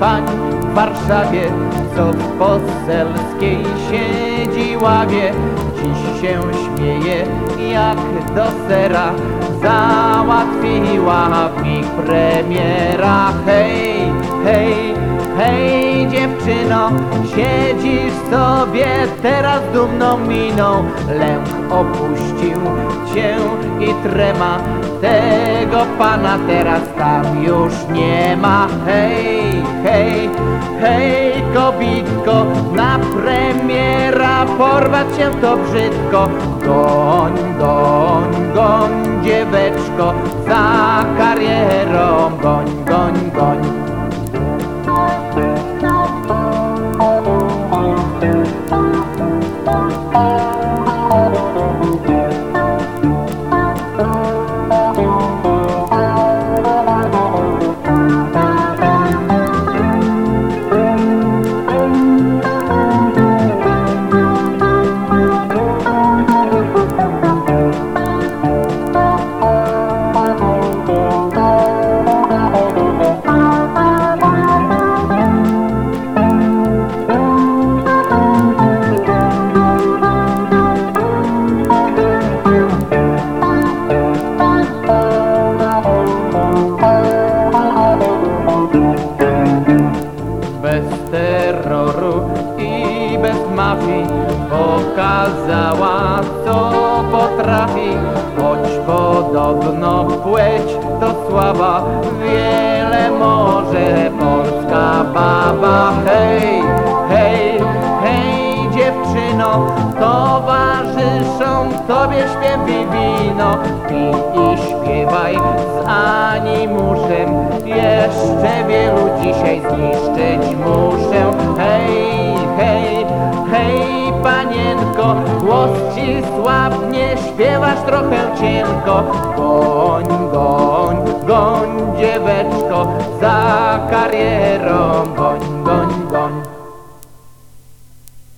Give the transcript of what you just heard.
pań w Warszawie, co w poselskiej siedzi ławie. Dziś się śmieje jak do sera, załatwiła w nich premiera. Hej, hej, hej dziewczyno, siedzisz sobie teraz dumną miną. Lęk opuścił cię i trema, tego pana teraz tam już nie ma. Hej kobitko, na premiera porwać się to brzydko. Goń, goń, goń dzieweczko, za karierą goń. Bez terroru i bez mafii pokazała co potrafi. Choć podobno płeć to słaba wiele może polska baba. Hej hej hej dziewczyno towarzyszą tobie śpiew i wino. Pij i śpiewaj z animuszem jeszcze wielu dzisiaj zniszczyć muszę. Hej hej hej panienko głos ci słabnie śpiewasz trochę cienko. Goń goń goń dzieweczko za karierą goń